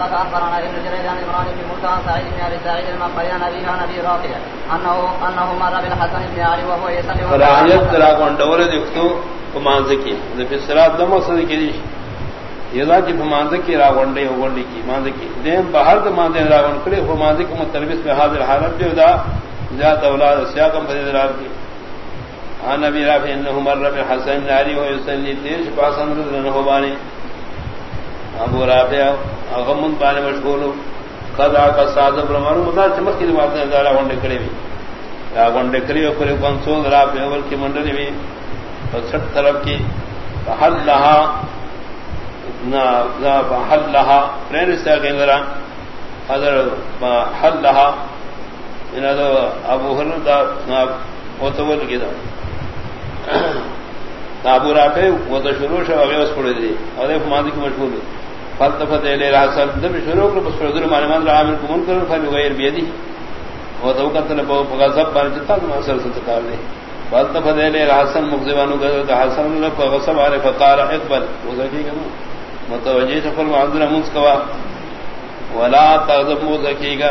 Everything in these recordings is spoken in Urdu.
أخبرنا ابن جرير عن إبراهيم بن موسى عن سعيد بن أبي سعيد المقبري عن أبيه عن أبي رافع أنه أنه مر بالحسن بن علي وهو يصلي فراعيت راغون دور دفتو فمانزکی ذفی سرات دم مقصد کی دیش یدا کی فمانزکی راغون دے وگونڈی کی۔ مانزکی دیم باہر دے مانزے راغون کرے فمانزکی متلبس میں حاضر حالت جو دا، ذات اولاد سیاقم فدید راب کی۔ عن ابي رافع انه مر بالحسن علي وهو يصلي تيش پاسن رضی بانی۔ ابو رافع اغمن بانے مشغول قضا کا ساز برمانو مدا چمک کی بات ہے دارا ونڈے کڑے بھی یا ونڈے کڑی او پر کون سو درا پہ اول کی منڈلی بھی اور طرف کی حل لها نا نا حل لها پرین سے کہ ذرا حضر حل لها ان ابو ہرن دا وہ تو وہ کیدا ابو رافع وہ تو شروع سے اگے اس پڑے دی اور ایک ماضی کی مشغول ہے۔ فلتفت الى الحسن دم شروع کر بس فضل مان مان عامل کو من کر فل غیر بیدی وہ تو قتل بو غضب بن جتا ما سر سے کار لے فلتفت الى الحسن مغزبانو گذر حسن نے کو غصب علی فقال اقبل۔ وہ زکی کہ متوجہ سفر معذر منس کوا ولا تغضب مو زکی گا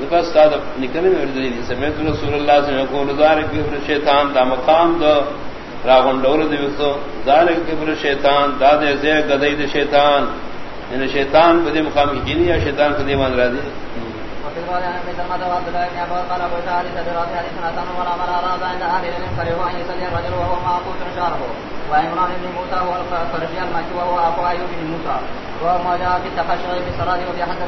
ذکر استاد نکلے میں ردی سمیت رسول اللہ صلی اللہ علیہ وسلم کو ذالک کہ شیطان، دا مقام دو۔ راغون دور دیوسو ذالک کہ شیطان، دادے سے گدی دے شیطان۔ یعنی شیطان کو مقام کی جینی یا شیطان کو دے مان را دی وعمران بن موسى هو المكي وهو أخو أيوب بن موسى وهو جاء في التخشع بصلاة وفي